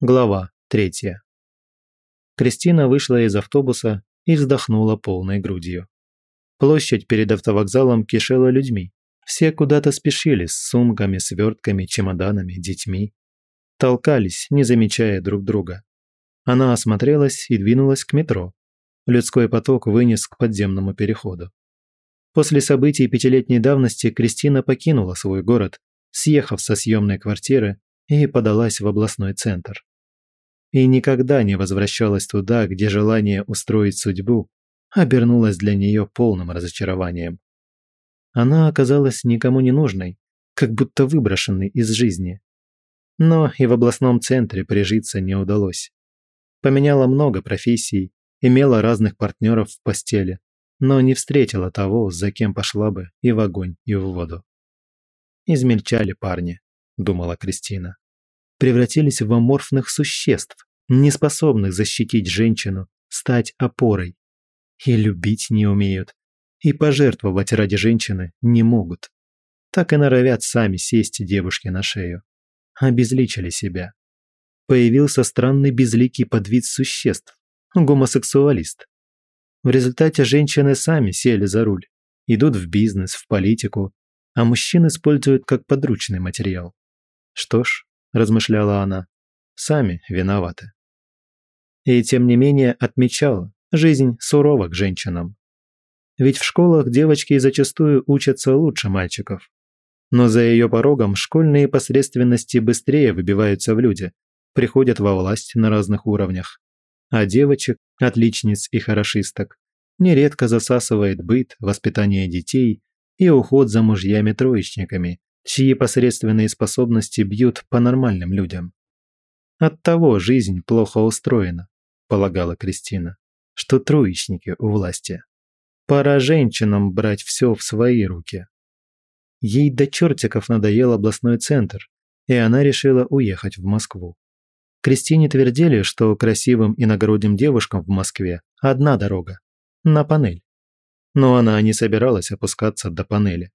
Глава третья. Кристина вышла из автобуса и вздохнула полной грудью. Площадь перед автовокзалом кишела людьми. Все куда-то спешили с сумками, свертками, чемоданами, детьми. Толкались, не замечая друг друга. Она осмотрелась и двинулась к метро. Людской поток вынес к подземному переходу. После событий пятилетней давности Кристина покинула свой город, съехав со съемной квартиры и подалась в областной центр и никогда не возвращалась туда, где желание устроить судьбу обернулось для нее полным разочарованием. Она оказалась никому не нужной, как будто выброшенной из жизни. Но и в областном центре прижиться не удалось. Поменяла много профессий, имела разных партнеров в постели, но не встретила того, за кем пошла бы и в огонь, и в воду. Измельчали парни, думала Кристина превратились в аморфных существ, неспособных защитить женщину, стать опорой. И любить не умеют, и пожертвовать ради женщины не могут. Так и норовят сами сесть девушке на шею. Обезличили себя. Появился странный безликий подвид существ – гомосексуалист. В результате женщины сами сели за руль, идут в бизнес, в политику, а мужчин используют как подручный материал. Что ж, – размышляла она, – сами виноваты. И тем не менее отмечала, жизнь сурова к женщинам. Ведь в школах девочки зачастую учатся лучше мальчиков. Но за ее порогом школьные посредственности быстрее выбиваются в люди, приходят во власть на разных уровнях. А девочек, отличниц и хорошисток, нередко засасывает быт, воспитание детей и уход за мужьями-троечниками, чьи посредственные способности бьют по нормальным людям. Оттого жизнь плохо устроена, полагала Кристина, что троечники у власти. Пора женщинам брать все в свои руки. Ей до чертиков надоел областной центр, и она решила уехать в Москву. Кристине твердили, что красивым иногородним девушкам в Москве одна дорога – на панель. Но она не собиралась опускаться до панели.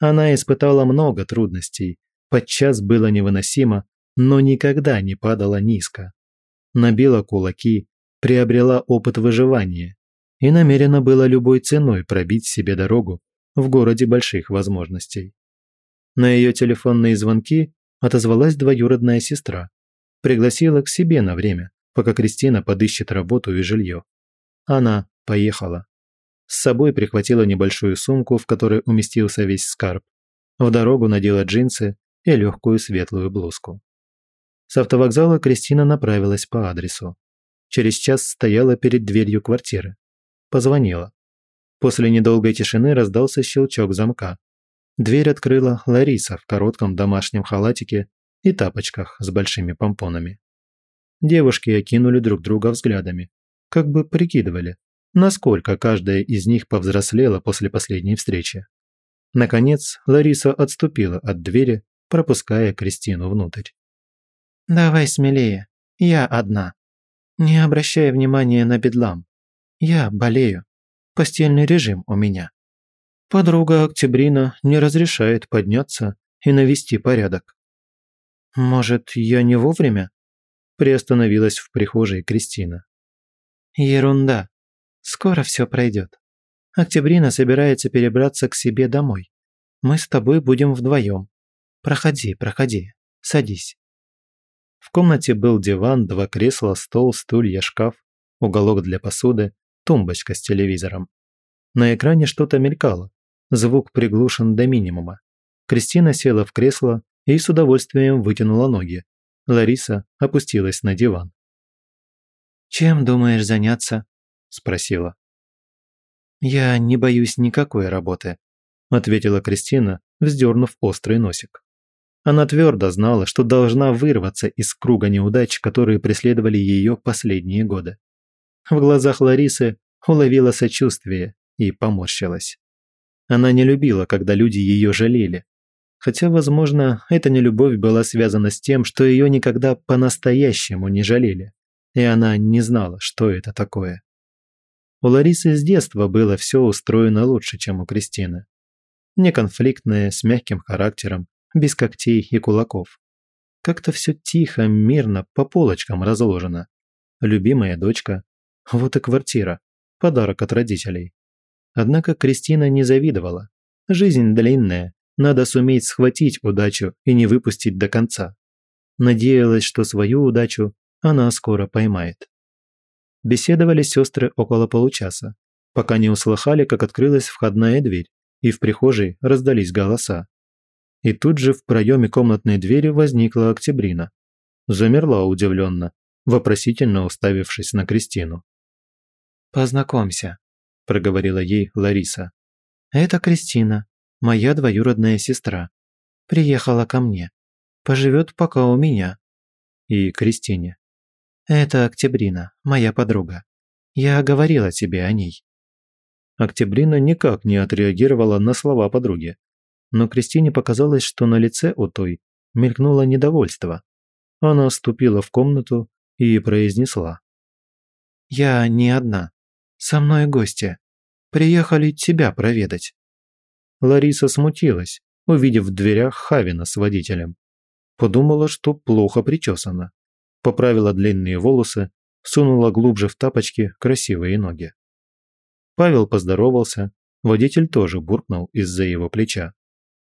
Она испытала много трудностей, подчас было невыносимо, но никогда не падала низко. Набила кулаки, приобрела опыт выживания и намерена была любой ценой пробить себе дорогу в городе больших возможностей. На ее телефонные звонки отозвалась двоюродная сестра. Пригласила к себе на время, пока Кристина подыщет работу и жилье. Она поехала. С собой прихватила небольшую сумку, в которой уместился весь скарб. В дорогу надела джинсы и легкую светлую блузку. С автовокзала Кристина направилась по адресу. Через час стояла перед дверью квартиры. Позвонила. После недолгой тишины раздался щелчок замка. Дверь открыла Лариса в коротком домашнем халатике и тапочках с большими помпонами. Девушки окинули друг друга взглядами, как бы прикидывали, насколько каждая из них повзрослела после последней встречи. Наконец, Лариса отступила от двери, пропуская Кристину внутрь. «Давай смелее, я одна. Не обращай внимания на бедлам. Я болею. Постельный режим у меня. Подруга Октябрина не разрешает подняться и навести порядок. Может, я не вовремя?» Приостановилась в прихожей Кристина. «Ерунда. Скоро все пройдет. Октябрина собирается перебраться к себе домой. Мы с тобой будем вдвоем. Проходи, проходи, садись». В комнате был диван, два кресла, стол, стулья, шкаф, уголок для посуды, тумбочка с телевизором. На экране что-то мелькало. Звук приглушен до минимума. Кристина села в кресло и с удовольствием вытянула ноги. Лариса опустилась на диван. «Чем думаешь заняться?» – спросила. «Я не боюсь никакой работы», – ответила Кристина, вздернув острый носик. Она твердо знала, что должна вырваться из круга неудач, которые преследовали ее последние годы. В глазах Ларисы уловила сочувствие и поморщилась. Она не любила, когда люди ее жалели. Хотя, возможно, эта нелюбовь была связана с тем, что ее никогда по-настоящему не жалели, и она не знала, что это такое. У Ларисы с детства было все устроено лучше, чем у Кристины. Неконфликтная, с мягким характером, без когтей и кулаков. Как-то все тихо, мирно, по полочкам разложено. Любимая дочка. Вот и квартира. Подарок от родителей. Однако Кристина не завидовала. Жизнь длинная, надо суметь схватить удачу и не выпустить до конца. Надеялась, что свою удачу она скоро поймает. Беседовали сестры около получаса, пока не услыхали, как открылась входная дверь, и в прихожей раздались голоса. И тут же в проеме комнатной двери возникла Октябрина. Замерла удивленно, вопросительно уставившись на Кристину. «Познакомься», – проговорила ей Лариса. «Это Кристина, моя двоюродная сестра. Приехала ко мне. Поживет пока у меня». И Кристине. «Это Октябрина, моя подруга. Я говорила тебе о ней». Октябрина никак не отреагировала на слова подруги. Но Кристине показалось, что на лице у той мелькнуло недовольство. Она вступила в комнату и произнесла. «Я не одна. Со мной гости. Приехали тебя проведать». Лариса смутилась, увидев в дверях Хавина с водителем. Подумала, что плохо причесана поправила длинные волосы, сунула глубже в тапочки красивые ноги. Павел поздоровался, водитель тоже буркнул из-за его плеча.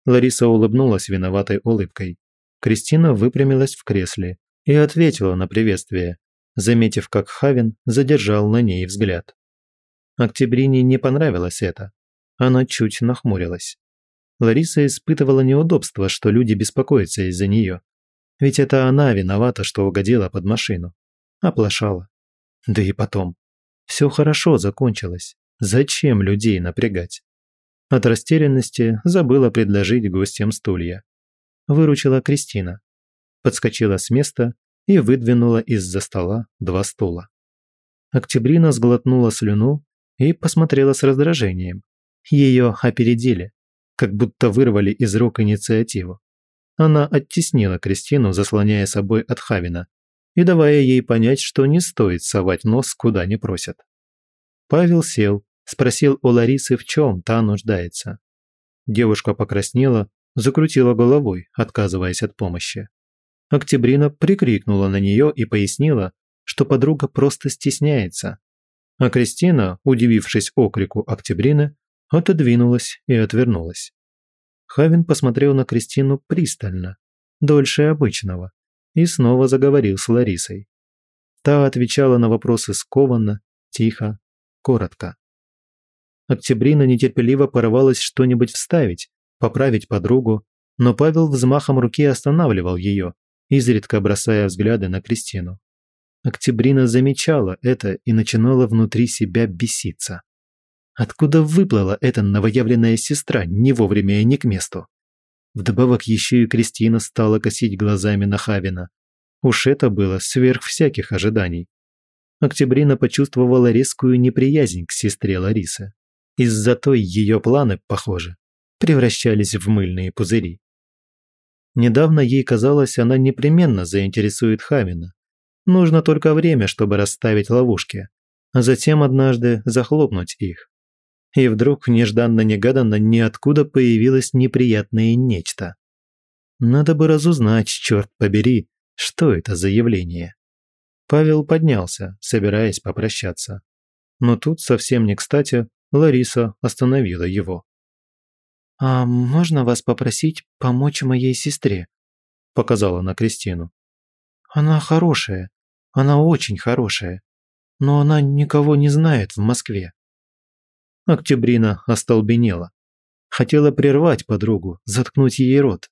Лариса улыбнулась виноватой улыбкой. Кристина выпрямилась в кресле и ответила на приветствие, заметив, как Хавин задержал на ней взгляд. Октябрине не понравилось это. Она чуть нахмурилась. Лариса испытывала неудобство, что люди беспокоятся из-за нее. Ведь это она виновата, что угодила под машину. Оплошала. Да и потом. Все хорошо закончилось. Зачем людей напрягать? От растерянности забыла предложить гостям стулья. Выручила Кристина. Подскочила с места и выдвинула из-за стола два стула. Октябрина сглотнула слюну и посмотрела с раздражением. Ее опередили, как будто вырвали из рук инициативу. Она оттеснила Кристину, заслоняя собой от Хавина, и давая ей понять, что не стоит совать нос, куда не просят. Павел сел, спросил у Ларисы, в чем та нуждается. Девушка покраснела, закрутила головой, отказываясь от помощи. Октябрина прикрикнула на нее и пояснила, что подруга просто стесняется. А Кристина, удивившись окрику Октябрины, отодвинулась и отвернулась. Хавин посмотрел на Кристину пристально, дольше обычного, и снова заговорил с Ларисой. Та отвечала на вопросы скованно, тихо, коротко. Октябрина нетерпеливо порывалась что-нибудь вставить, поправить подругу, но Павел взмахом руки останавливал ее, изредка бросая взгляды на Кристину. Октябрина замечала это и начинала внутри себя беситься. Откуда выплыла эта новоявленная сестра не вовремя и не к месту? Вдобавок еще и Кристина стала косить глазами на Хавина. Уж это было сверх всяких ожиданий. Октябрина почувствовала резкую неприязнь к сестре Ларисы. Из-за той ее планы, похоже, превращались в мыльные пузыри. Недавно ей казалось, она непременно заинтересует Хавина. Нужно только время, чтобы расставить ловушки, а затем однажды захлопнуть их и вдруг нежданно-негаданно ниоткуда появилось неприятное нечто. Надо бы разузнать, черт побери, что это за явление. Павел поднялся, собираясь попрощаться. Но тут совсем не кстати Лариса остановила его. «А можно вас попросить помочь моей сестре?» показала на Кристину. «Она хорошая, она очень хорошая, но она никого не знает в Москве. Октябрина остолбенела. Хотела прервать подругу, заткнуть ей рот.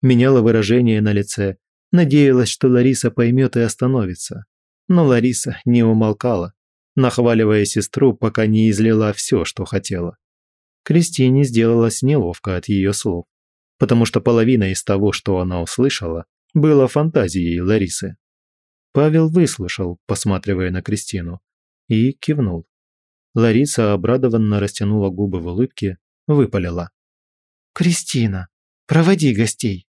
Меняла выражение на лице, надеялась, что Лариса поймет и остановится. Но Лариса не умолкала, нахваливая сестру, пока не излила все, что хотела. Кристине сделалось неловко от ее слов, потому что половина из того, что она услышала, было фантазией Ларисы. Павел выслушал, посматривая на Кристину, и кивнул. Лариса обрадованно растянула губы в улыбке, выпалила. «Кристина, проводи гостей!»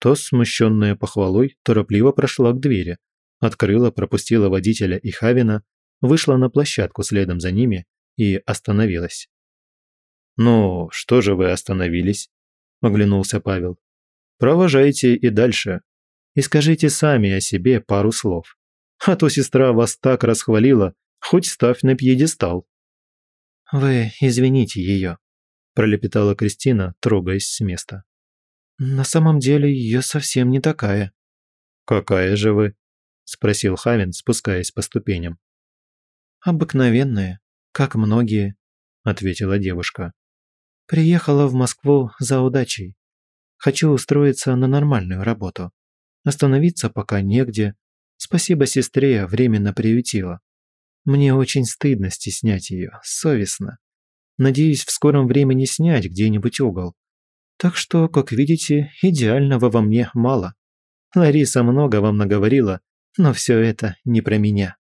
То, смущенная похвалой, торопливо прошла к двери, открыла, пропустила водителя и Хавина, вышла на площадку следом за ними и остановилась. «Ну, что же вы остановились?» – оглянулся Павел. «Провожайте и дальше. и скажите сами о себе пару слов. А то сестра вас так расхвалила, хоть ставь на пьедестал». «Вы извините ее», – пролепетала Кристина, трогаясь с места. «На самом деле я совсем не такая». «Какая же вы?» – спросил Хавин, спускаясь по ступеням. «Обыкновенная, как многие», – ответила девушка. «Приехала в Москву за удачей. Хочу устроиться на нормальную работу. Остановиться пока негде. Спасибо сестре, временно приютила. Мне очень стыдно стеснять ее, совестно. Надеюсь, в скором времени снять где-нибудь угол. Так что, как видите, идеального во мне мало. Лариса много вам наговорила, но все это не про меня».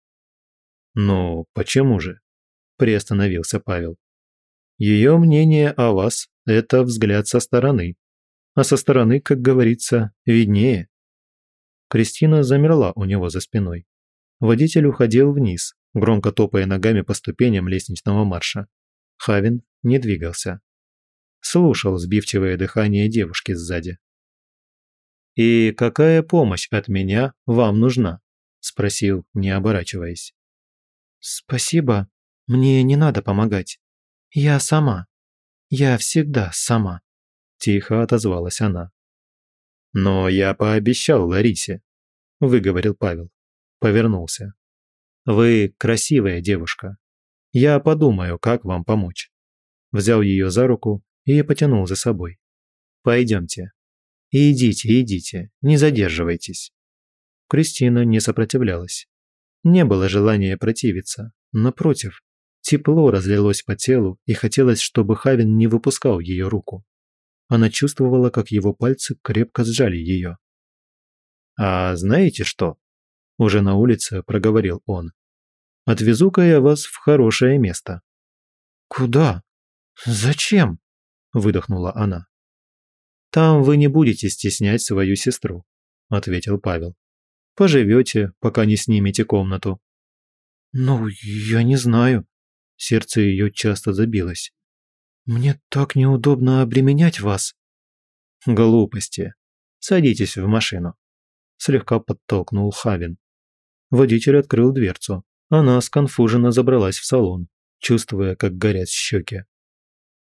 «Ну, почему же?» – приостановился Павел. «Ее мнение о вас – это взгляд со стороны. А со стороны, как говорится, виднее». Кристина замерла у него за спиной. Водитель уходил вниз, громко топая ногами по ступеням лестничного марша. Хавин не двигался. Слушал сбивчивое дыхание девушки сзади. «И какая помощь от меня вам нужна?» – спросил, не оборачиваясь. «Спасибо, мне не надо помогать. Я сама. Я всегда сама», – тихо отозвалась она. «Но я пообещал Ларисе», – выговорил Павел. Повернулся. «Вы красивая девушка. Я подумаю, как вам помочь». Взял ее за руку и потянул за собой. «Пойдемте. идите, идите, не задерживайтесь». Кристина не сопротивлялась. Не было желания противиться. Напротив, тепло разлилось по телу и хотелось, чтобы Хавин не выпускал ее руку. Она чувствовала, как его пальцы крепко сжали ее. «А знаете что?» Уже на улице проговорил он. «Отвезу-ка я вас в хорошее место». «Куда? Зачем?» выдохнула она. «Там вы не будете стеснять свою сестру», – ответил Павел. «Поживете, пока не снимете комнату». «Ну, я не знаю». Сердце ее часто забилось. «Мне так неудобно обременять вас». «Глупости. Садитесь в машину», – слегка подтолкнул Хавин. Водитель открыл дверцу. Она сконфуженно забралась в салон, чувствуя, как горят щеки.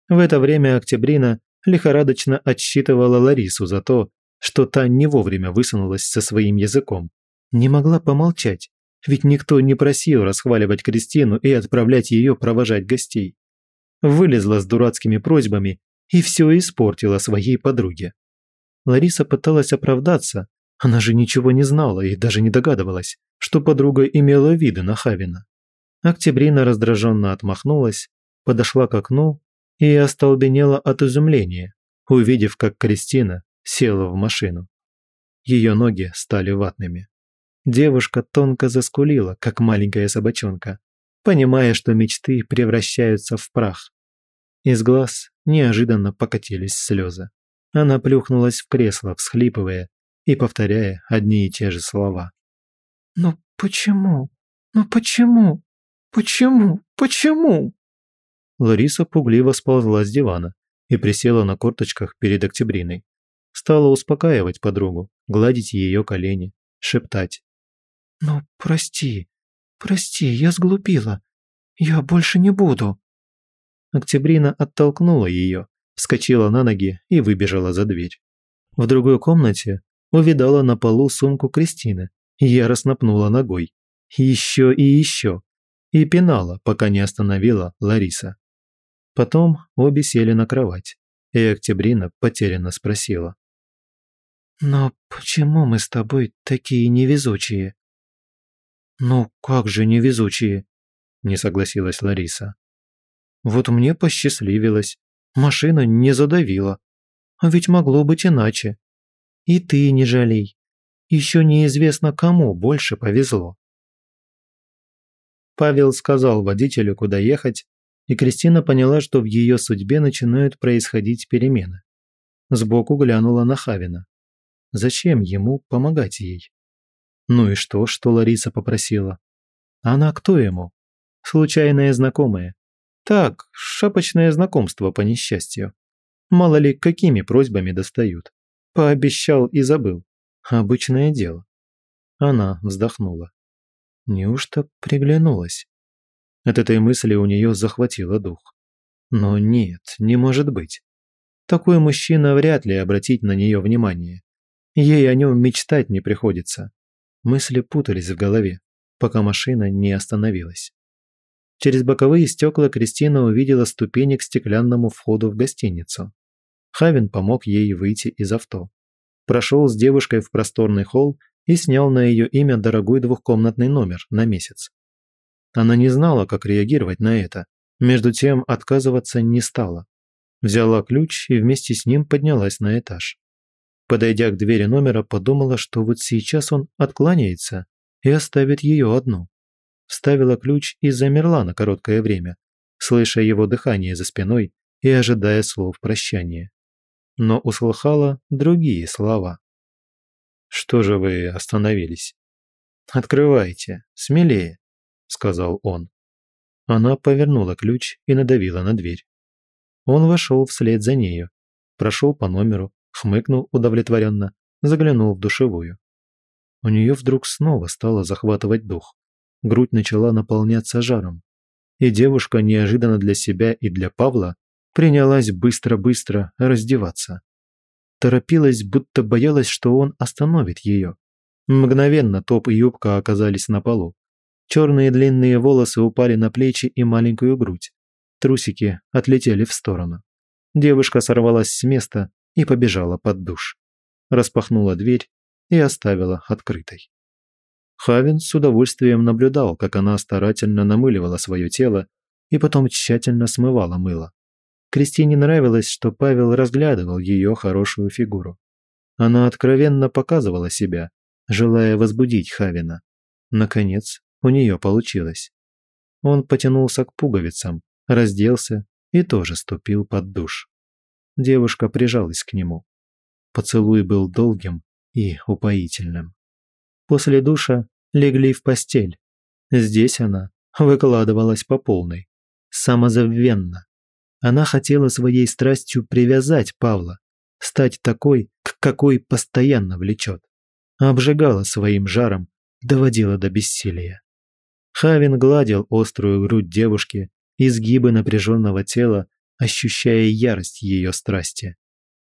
В это время Октябрина лихорадочно отсчитывала Ларису за то, что та не вовремя высунулась со своим языком. Не могла помолчать, ведь никто не просил расхваливать Кристину и отправлять ее провожать гостей. Вылезла с дурацкими просьбами и все испортила своей подруге. Лариса пыталась оправдаться, она же ничего не знала и даже не догадывалась, что подруга имела виды на Хавина. Октябрина раздраженно отмахнулась, подошла к окну и остолбенела от изумления, увидев, как Кристина села в машину. Ее ноги стали ватными. Девушка тонко заскулила, как маленькая собачонка, понимая, что мечты превращаются в прах. Из глаз неожиданно покатились слезы. Она плюхнулась в кресло, всхлипывая и повторяя одни и те же слова. «Ну почему? Ну почему? Почему? Почему?» Лариса пугливо сползла с дивана и присела на корточках перед Октябриной. Стала успокаивать подругу, гладить ее колени, шептать. «Ну, прости, прости, я сглупила. Я больше не буду». Октябрина оттолкнула ее, вскочила на ноги и выбежала за дверь. В другой комнате увидала на полу сумку Кристины, яростно пнула ногой. Еще и еще. И пинала, пока не остановила Лариса. Потом обе сели на кровать, и Октябрина потерянно спросила. «Но почему мы с тобой такие невезучие?» «Ну, как же невезучие?» – не согласилась Лариса. «Вот мне посчастливилось. Машина не задавила. А ведь могло быть иначе. И ты не жалей. Еще неизвестно, кому больше повезло». Павел сказал водителю, куда ехать, и Кристина поняла, что в ее судьбе начинают происходить перемены. Сбоку глянула на Хавина. Зачем ему помогать ей? Ну и что, что Лариса попросила? Она кто ему? Случайная знакомая. Так, шапочное знакомство по несчастью. Мало ли, какими просьбами достают. Пообещал и забыл. Обычное дело. Она вздохнула. Неужто приглянулась? От этой мысли у нее захватило дух. Но нет, не может быть. Такой мужчина вряд ли обратить на нее внимание. Ей о нем мечтать не приходится. Мысли путались в голове, пока машина не остановилась. Через боковые стекла Кристина увидела ступени к стеклянному входу в гостиницу. Хавин помог ей выйти из авто. Прошел с девушкой в просторный холл и снял на ее имя дорогой двухкомнатный номер на месяц. Она не знала, как реагировать на это, между тем отказываться не стала. Взяла ключ и вместе с ним поднялась на этаж. Подойдя к двери номера, подумала, что вот сейчас он откланяется и оставит ее одну. Вставила ключ и замерла на короткое время, слыша его дыхание за спиной и ожидая слов прощания. Но услыхала другие слова. «Что же вы остановились?» «Открывайте, смелее», — сказал он. Она повернула ключ и надавила на дверь. Он вошел вслед за нею, прошел по номеру, хмыкнул удовлетворенно, заглянул в душевую. У нее вдруг снова стало захватывать дух. Грудь начала наполняться жаром. И девушка неожиданно для себя и для Павла принялась быстро-быстро раздеваться. Торопилась, будто боялась, что он остановит ее. Мгновенно топ и юбка оказались на полу. Черные длинные волосы упали на плечи и маленькую грудь. Трусики отлетели в сторону. Девушка сорвалась с места и побежала под душ. Распахнула дверь и оставила открытой. Хавин с удовольствием наблюдал, как она старательно намыливала свое тело и потом тщательно смывала мыло. Кристине нравилось, что Павел разглядывал ее хорошую фигуру. Она откровенно показывала себя, желая возбудить Хавина. Наконец, у нее получилось. Он потянулся к пуговицам, разделся и тоже ступил под душ. Девушка прижалась к нему. Поцелуй был долгим и упоительным. После душа легли в постель. Здесь она выкладывалась по полной, самозабвенно. Она хотела своей страстью привязать Павла, стать такой, к какой постоянно влечет. Обжигала своим жаром, доводила до бессилия. Хавин гладил острую грудь девушки, изгибы напряженного тела ощущая ярость ее страсти.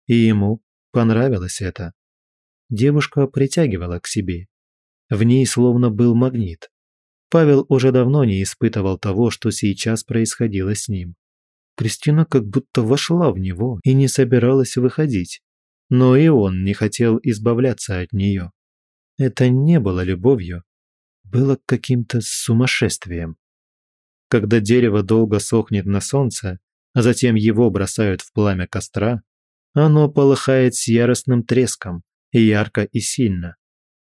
И ему понравилось это. Девушка притягивала к себе. В ней словно был магнит. Павел уже давно не испытывал того, что сейчас происходило с ним. Кристина как будто вошла в него и не собиралась выходить. Но и он не хотел избавляться от нее. Это не было любовью, было каким-то сумасшествием. Когда дерево долго сохнет на солнце, а затем его бросают в пламя костра, оно полыхает с яростным треском, ярко и сильно.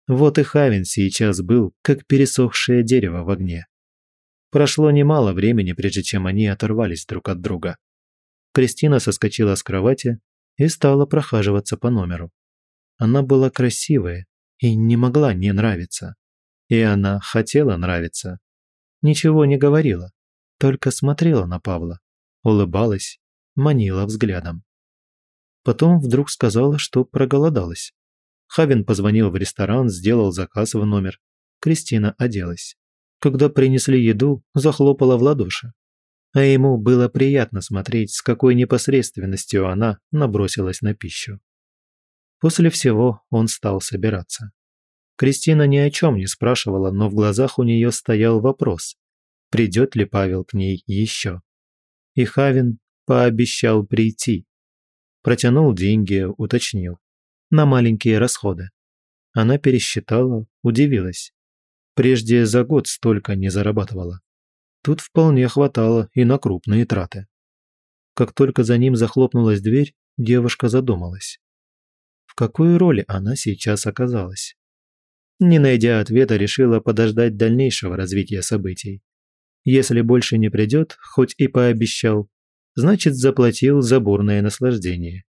Вот и Хавин сейчас был, как пересохшее дерево в огне. Прошло немало времени, прежде чем они оторвались друг от друга. Кристина соскочила с кровати и стала прохаживаться по номеру. Она была красивая и не могла не нравиться. И она хотела нравиться. Ничего не говорила, только смотрела на Павла улыбалась, манила взглядом. Потом вдруг сказала, что проголодалась. Хавин позвонил в ресторан, сделал заказ в номер. Кристина оделась. Когда принесли еду, захлопала в ладоши. А ему было приятно смотреть, с какой непосредственностью она набросилась на пищу. После всего он стал собираться. Кристина ни о чем не спрашивала, но в глазах у нее стоял вопрос, придет ли Павел к ней еще и Хавин пообещал прийти. Протянул деньги, уточнил. На маленькие расходы. Она пересчитала, удивилась. Прежде за год столько не зарабатывала. Тут вполне хватало и на крупные траты. Как только за ним захлопнулась дверь, девушка задумалась. В какой роли она сейчас оказалась? Не найдя ответа, решила подождать дальнейшего развития событий. Если больше не придет, хоть и пообещал, значит заплатил за бурное наслаждение.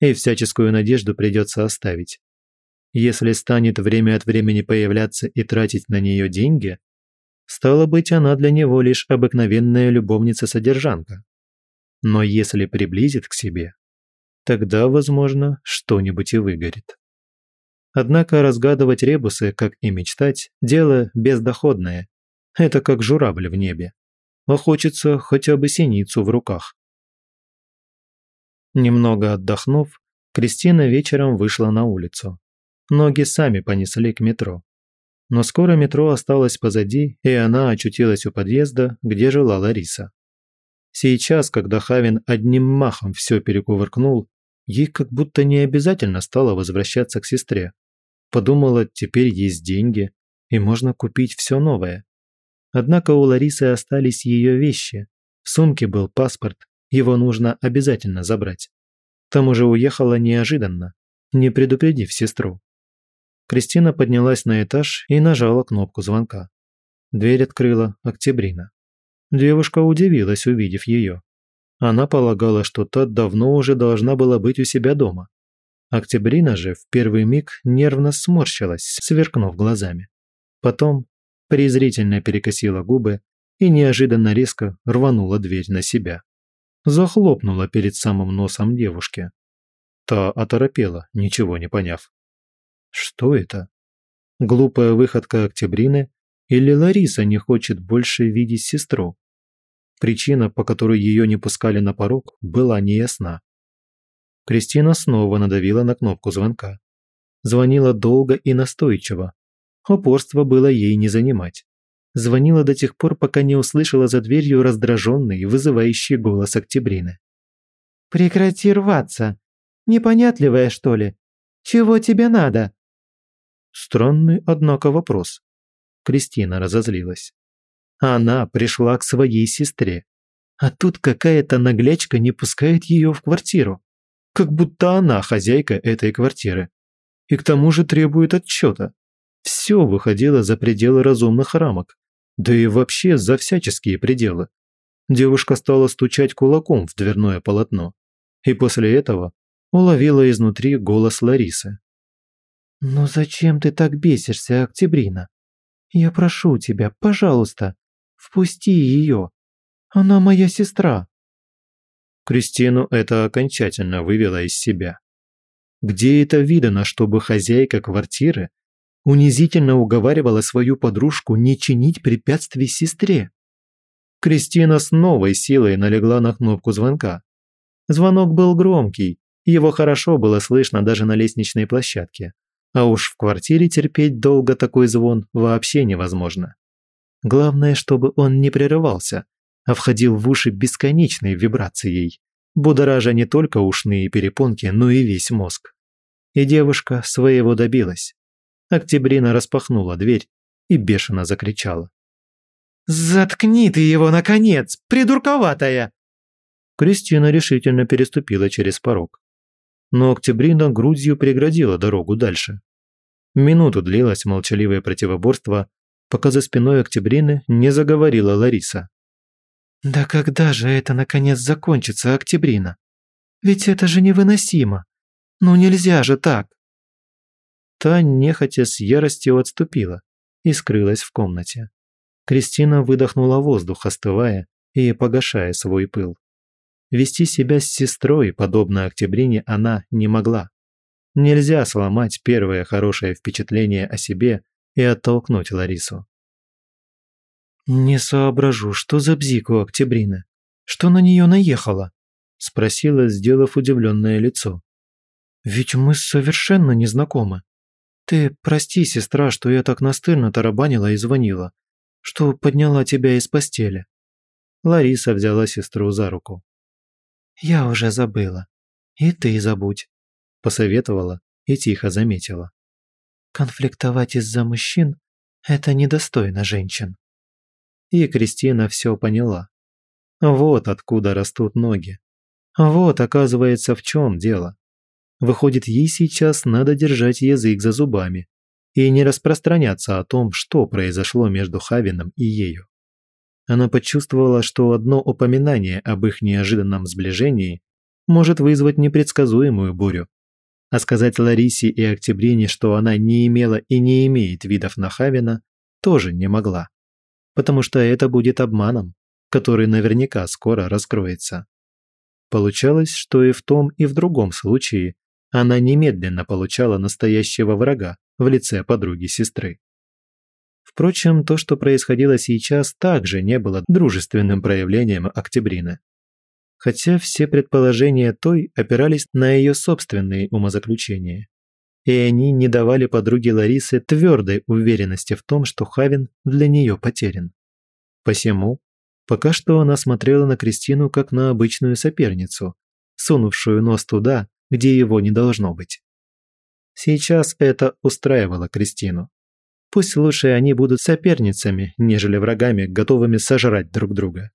И всяческую надежду придется оставить. Если станет время от времени появляться и тратить на нее деньги, стало быть, она для него лишь обыкновенная любовница-содержанка. Но если приблизит к себе, тогда, возможно, что-нибудь и выгорит. Однако разгадывать ребусы, как и мечтать, дело бездоходное. Это как журавль в небе. А хочется хотя бы синицу в руках. Немного отдохнув, Кристина вечером вышла на улицу. Ноги сами понесли к метро. Но скоро метро осталось позади, и она очутилась у подъезда, где жила Лариса. Сейчас, когда Хавин одним махом все перекувыркнул, ей как будто не обязательно стало возвращаться к сестре. Подумала, теперь есть деньги, и можно купить все новое. Однако у Ларисы остались ее вещи. В сумке был паспорт, его нужно обязательно забрать. К тому же уехала неожиданно, не предупредив сестру. Кристина поднялась на этаж и нажала кнопку звонка. Дверь открыла Октябрина. Девушка удивилась, увидев ее. Она полагала, что та давно уже должна была быть у себя дома. Октябрина же в первый миг нервно сморщилась, сверкнув глазами. Потом презрительно перекосила губы и неожиданно резко рванула дверь на себя. Захлопнула перед самым носом девушки. Та оторопела, ничего не поняв. Что это? Глупая выходка Октябрины или Лариса не хочет больше видеть сестру? Причина, по которой ее не пускали на порог, была неясна. Кристина снова надавила на кнопку звонка. Звонила долго и настойчиво. Упорство было ей не занимать. Звонила до тех пор, пока не услышала за дверью раздраженный, вызывающий голос Октябрины. «Прекрати рваться! Непонятливая, что ли? Чего тебе надо?» Странный, однако, вопрос. Кристина разозлилась. Она пришла к своей сестре. А тут какая-то наглячка не пускает ее в квартиру. Как будто она хозяйка этой квартиры. И к тому же требует отчета. Все выходило за пределы разумных рамок. Да и вообще за всяческие пределы. Девушка стала стучать кулаком в дверное полотно. И после этого уловила изнутри голос Ларисы. «Ну зачем ты так бесишься, Октябрина? Я прошу тебя, пожалуйста, впусти ее. Она моя сестра». Кристину это окончательно вывело из себя. Где это видано, чтобы хозяйка квартиры унизительно уговаривала свою подружку не чинить препятствий сестре? Кристина с новой силой налегла на кнопку звонка. Звонок был громкий, его хорошо было слышно даже на лестничной площадке. А уж в квартире терпеть долго такой звон вообще невозможно. Главное, чтобы он не прерывался, а входил в уши бесконечной вибрацией, будоража не только ушные перепонки, но и весь мозг. И девушка своего добилась. Октябрина распахнула дверь и бешено закричала. «Заткни ты его, наконец, придурковатая!» Кристина решительно переступила через порог но Октябрина грудью преградила дорогу дальше. Минуту длилось молчаливое противоборство, пока за спиной Октябрины не заговорила Лариса. «Да когда же это наконец закончится, Октябрина? Ведь это же невыносимо. Ну нельзя же так!» Та нехотя с яростью отступила и скрылась в комнате. Кристина выдохнула воздух, остывая и погашая свой пыл. Вести себя с сестрой, подобно Октябрине, она не могла. Нельзя сломать первое хорошее впечатление о себе и оттолкнуть Ларису. «Не соображу, что за бзик у Октябрины? Что на нее наехало?» спросила, сделав удивленное лицо. «Ведь мы совершенно не знакомы. Ты прости, сестра, что я так настырно тарабанила и звонила, что подняла тебя из постели». Лариса взяла сестру за руку. «Я уже забыла. И ты забудь», – посоветовала и тихо заметила. «Конфликтовать из-за мужчин – это недостойно женщин». И Кристина все поняла. Вот откуда растут ноги. Вот, оказывается, в чем дело. Выходит, ей сейчас надо держать язык за зубами и не распространяться о том, что произошло между Хавином и ею. Она почувствовала, что одно упоминание об их неожиданном сближении может вызвать непредсказуемую бурю. А сказать Ларисе и Октябрине, что она не имела и не имеет видов на Хавина, тоже не могла. Потому что это будет обманом, который наверняка скоро раскроется. Получалось, что и в том, и в другом случае она немедленно получала настоящего врага в лице подруги-сестры. Впрочем, то, что происходило сейчас, также не было дружественным проявлением Октябрины. Хотя все предположения той опирались на ее собственные умозаключения. И они не давали подруге Ларисы твердой уверенности в том, что Хавин для нее потерян. Посему, пока что она смотрела на Кристину как на обычную соперницу, сунувшую нос туда, где его не должно быть. Сейчас это устраивало Кристину. Пусть лучше они будут соперницами, нежели врагами, готовыми сожрать друг друга.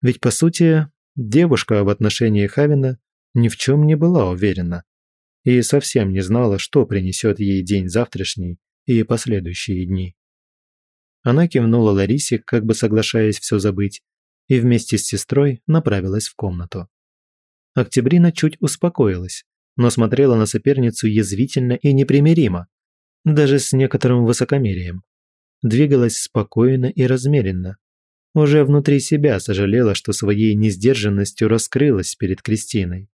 Ведь, по сути, девушка в отношении Хавина ни в чем не была уверена и совсем не знала, что принесет ей день завтрашний и последующие дни. Она кивнула Ларисе, как бы соглашаясь все забыть, и вместе с сестрой направилась в комнату. Октябрина чуть успокоилась, но смотрела на соперницу язвительно и непримиримо, даже с некоторым высокомерием. Двигалась спокойно и размеренно. Уже внутри себя сожалела, что своей несдержанностью раскрылась перед Кристиной.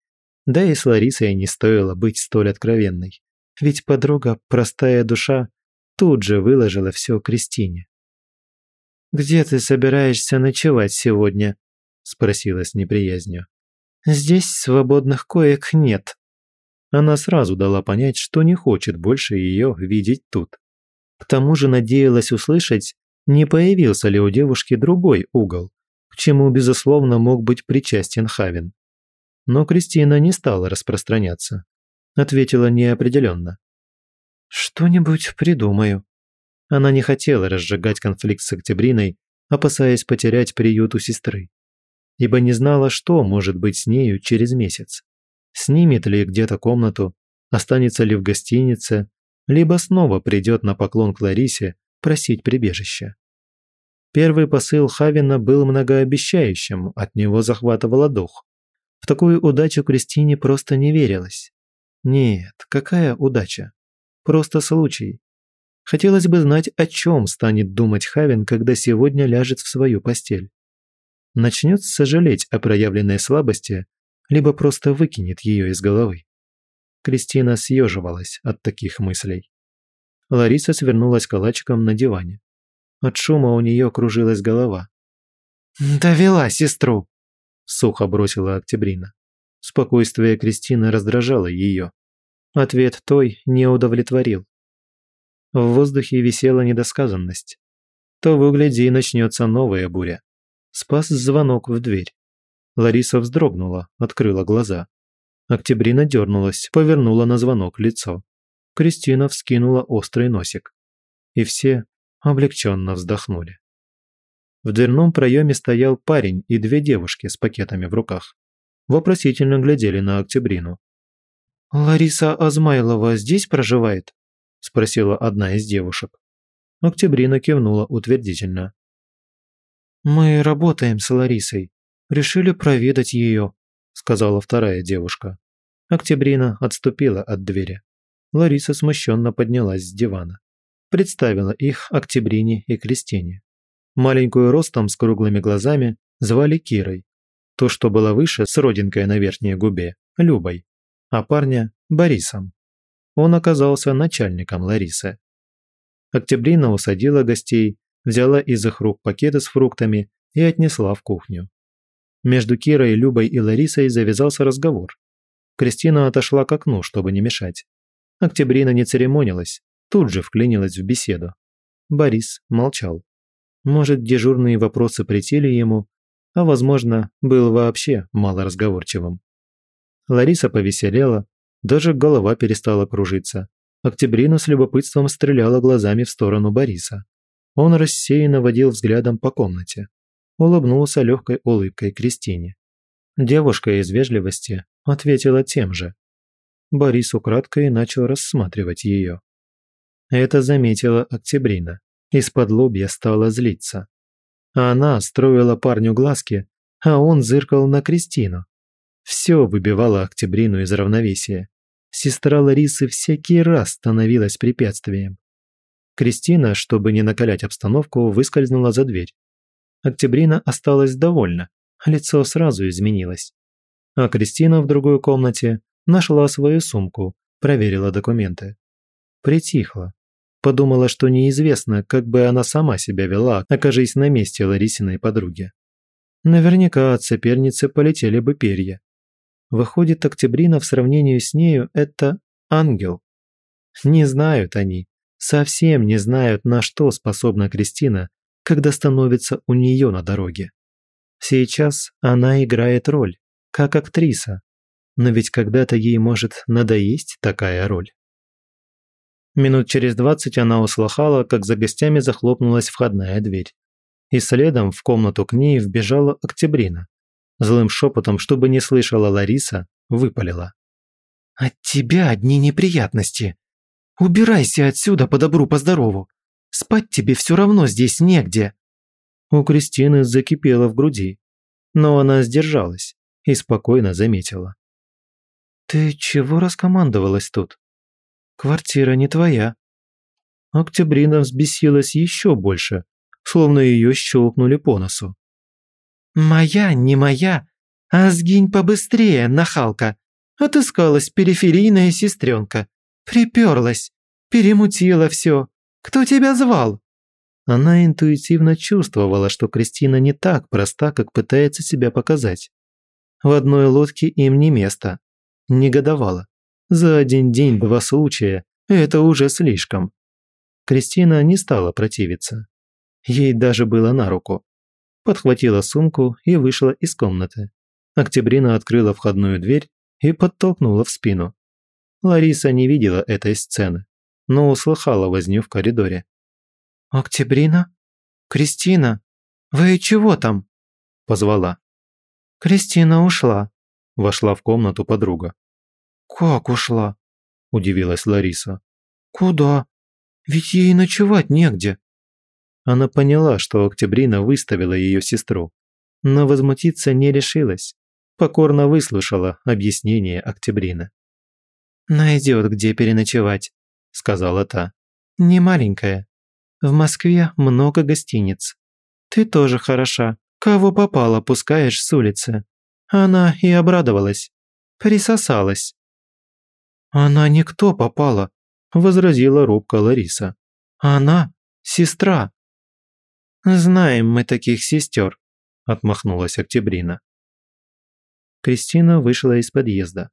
Да и с Ларисой не стоило быть столь откровенной. Ведь подруга, простая душа, тут же выложила все Кристине. «Где ты собираешься ночевать сегодня?» – спросила с неприязнью. Здесь свободных коек нет. Она сразу дала понять, что не хочет больше ее видеть тут. К тому же надеялась услышать, не появился ли у девушки другой угол, к чему, безусловно, мог быть причастен Хавин. Но Кристина не стала распространяться. Ответила неопределенно. «Что-нибудь придумаю». Она не хотела разжигать конфликт с Октябриной, опасаясь потерять приют у сестры ибо не знала, что может быть с нею через месяц. Снимет ли где-то комнату, останется ли в гостинице, либо снова придет на поклон к Ларисе просить прибежища. Первый посыл Хавина был многообещающим, от него захватывало дух. В такую удачу Кристине просто не верилось. Нет, какая удача? Просто случай. Хотелось бы знать, о чем станет думать Хавин, когда сегодня ляжет в свою постель начнет сожалеть о проявленной слабости, либо просто выкинет ее из головы. Кристина съеживалась от таких мыслей. Лариса свернулась калачиком на диване. От шума у нее кружилась голова. «Довела сестру!» – сухо бросила Октябрина. Спокойствие Кристины раздражало ее. Ответ той не удовлетворил. В воздухе висела недосказанность. То выгляди начнется новая буря спас звонок в дверь. Лариса вздрогнула, открыла глаза. Октябрина дернулась, повернула на звонок лицо. Кристина вскинула острый носик. И все облегченно вздохнули. В дверном проеме стоял парень и две девушки с пакетами в руках. Вопросительно глядели на Октябрину. «Лариса Азмайлова здесь проживает?» – спросила одна из девушек. Октябрина кивнула утвердительно. «Мы работаем с Ларисой. Решили проведать ее», – сказала вторая девушка. Октябрина отступила от двери. Лариса смущенно поднялась с дивана. Представила их Октябрине и Кристине. Маленькую ростом с круглыми глазами звали Кирой. То, что было выше, с родинкой на верхней губе, Любой. А парня – Борисом. Он оказался начальником Ларисы. Октябрина усадила гостей взяла из их рук пакеты с фруктами и отнесла в кухню. Между Кирой, Любой и Ларисой завязался разговор. Кристина отошла к окну, чтобы не мешать. Октябрина не церемонилась, тут же вклинилась в беседу. Борис молчал. Может, дежурные вопросы претели ему, а, возможно, был вообще малоразговорчивым. Лариса повеселела, даже голова перестала кружиться. Октябрина с любопытством стреляла глазами в сторону Бориса. Он рассеянно водил взглядом по комнате. Улыбнулся легкой улыбкой Кристине. Девушка из вежливости ответила тем же. Борис украдкой начал рассматривать ее. Это заметила Октябрина. Из-под лобья стала злиться. Она строила парню глазки, а он зыркал на Кристину. Все выбивало Октябрину из равновесия. Сестра Ларисы всякий раз становилась препятствием. Кристина, чтобы не накалять обстановку, выскользнула за дверь. Октябрина осталась довольна, лицо сразу изменилось. А Кристина в другой комнате нашла свою сумку, проверила документы. Притихла. Подумала, что неизвестно, как бы она сама себя вела, окажись на месте Ларисиной подруги. Наверняка от соперницы полетели бы перья. Выходит, Октябрина в сравнении с нею – это ангел. Не знают они, совсем не знают, на что способна Кристина, когда становится у нее на дороге. Сейчас она играет роль, как актриса, но ведь когда-то ей может надоесть такая роль. Минут через двадцать она услыхала, как за гостями захлопнулась входная дверь. И следом в комнату к ней вбежала Октябрина. Злым шепотом, чтобы не слышала Лариса, выпалила. «От тебя одни неприятности. Убирайся отсюда по добру, по здорову. Спать тебе все равно здесь негде». У Кристины закипело в груди, но она сдержалась и спокойно заметила. «Ты чего раскомандовалась тут? Квартира не твоя». Октябрина взбесилась еще больше, словно ее щелкнули по носу. «Моя, не моя, а сгинь побыстрее, нахалка!» Отыскалась периферийная сестренка. Приперлась, перемутила все. Кто тебя звал?» Она интуитивно чувствовала, что Кристина не так проста, как пытается себя показать. В одной лодке им не место. Негодовала. За один день два случая – это уже слишком. Кристина не стала противиться. Ей даже было на руку. Подхватила сумку и вышла из комнаты. Октябрина открыла входную дверь и подтолкнула в спину. Лариса не видела этой сцены, но услыхала возню в коридоре. «Октябрина? Кристина? Вы чего там?» – позвала. «Кристина ушла», – вошла в комнату подруга. «Как ушла?» – удивилась Лариса. «Куда? Ведь ей ночевать негде». Она поняла, что Октябрина выставила ее сестру, но возмутиться не решилась. Покорно выслушала объяснение Октябрина. «Найдет, где переночевать», – сказала та. «Не маленькая. В Москве много гостиниц. Ты тоже хороша. Кого попало, пускаешь с улицы». Она и обрадовалась. Присосалась. «Она никто попала», – возразила робко Лариса. «Она – сестра». «Знаем мы таких сестер», – отмахнулась Октябрина. Кристина вышла из подъезда.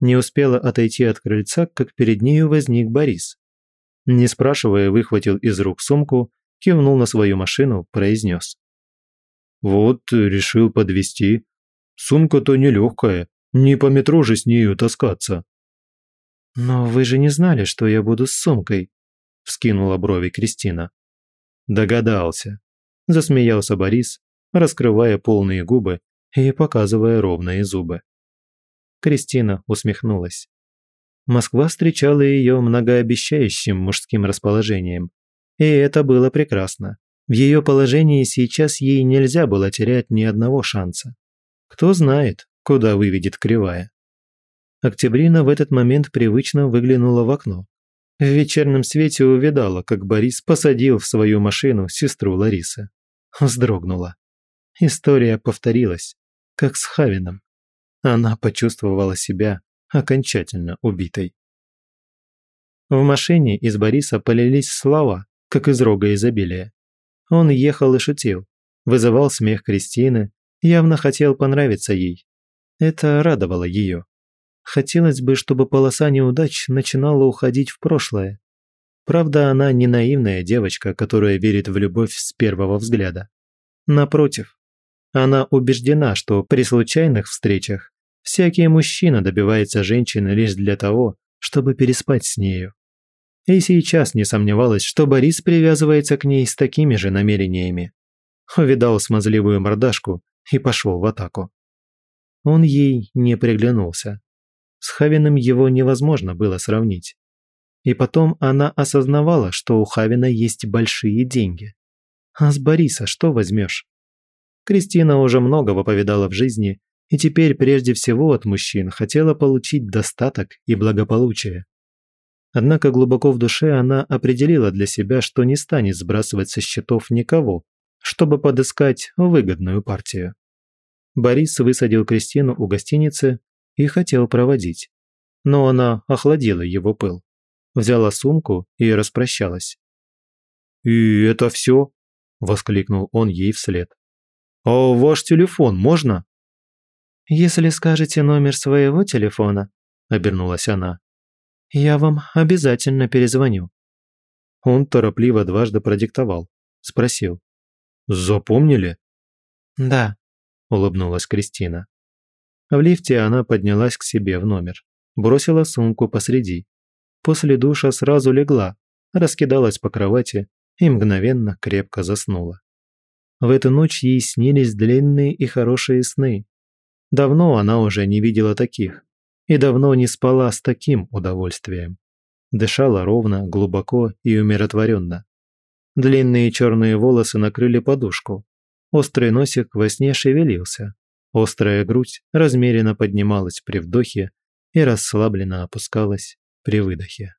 Не успела отойти от крыльца, как перед нею возник Борис. Не спрашивая, выхватил из рук сумку, кивнул на свою машину, произнес. «Вот, решил подвести. Сумка-то нелегкая, не по метро же с нею таскаться». «Но вы же не знали, что я буду с сумкой», – вскинула брови Кристина. «Догадался», – засмеялся Борис, раскрывая полные губы и показывая ровные зубы. Кристина усмехнулась. Москва встречала ее многообещающим мужским расположением. И это было прекрасно. В ее положении сейчас ей нельзя было терять ни одного шанса. Кто знает, куда выведет кривая. Октябрина в этот момент привычно выглянула в окно. В вечернем свете увидала, как Борис посадил в свою машину сестру Ларисы. Вздрогнула. История повторилась, как с Хавином. Она почувствовала себя окончательно убитой. В машине из Бориса полились слова, как из рога изобилия. Он ехал и шутил, вызывал смех Кристины, явно хотел понравиться ей. Это радовало ее. Хотелось бы, чтобы полоса неудач начинала уходить в прошлое. Правда, она не наивная девочка, которая верит в любовь с первого взгляда. Напротив, она убеждена, что при случайных встречах всякий мужчина добивается женщины лишь для того, чтобы переспать с нею. И сейчас не сомневалась, что Борис привязывается к ней с такими же намерениями. Увидал смазливую мордашку и пошел в атаку. Он ей не приглянулся. С Хавиным его невозможно было сравнить. И потом она осознавала, что у Хавина есть большие деньги. А с Бориса что возьмешь? Кристина уже многого повидала в жизни и теперь прежде всего от мужчин хотела получить достаток и благополучие. Однако глубоко в душе она определила для себя, что не станет сбрасывать со счетов никого, чтобы подыскать выгодную партию. Борис высадил Кристину у гостиницы и хотел проводить. но она охладила его пыл. Взяла сумку и распрощалась. «И это все?» – воскликнул он ей вслед. «А ваш телефон можно?» «Если скажете номер своего телефона», – обернулась она, – «я вам обязательно перезвоню». Он торопливо дважды продиктовал. Спросил. «Запомнили?» «Да», – улыбнулась Кристина. В лифте она поднялась к себе в номер, бросила сумку посреди. После душа сразу легла, раскидалась по кровати и мгновенно крепко заснула. В эту ночь ей снились длинные и хорошие сны. Давно она уже не видела таких и давно не спала с таким удовольствием. Дышала ровно, глубоко и умиротворенно. Длинные черные волосы накрыли подушку. Острый носик во сне шевелился. Острая грудь размеренно поднималась при вдохе и расслабленно опускалась при выдохе.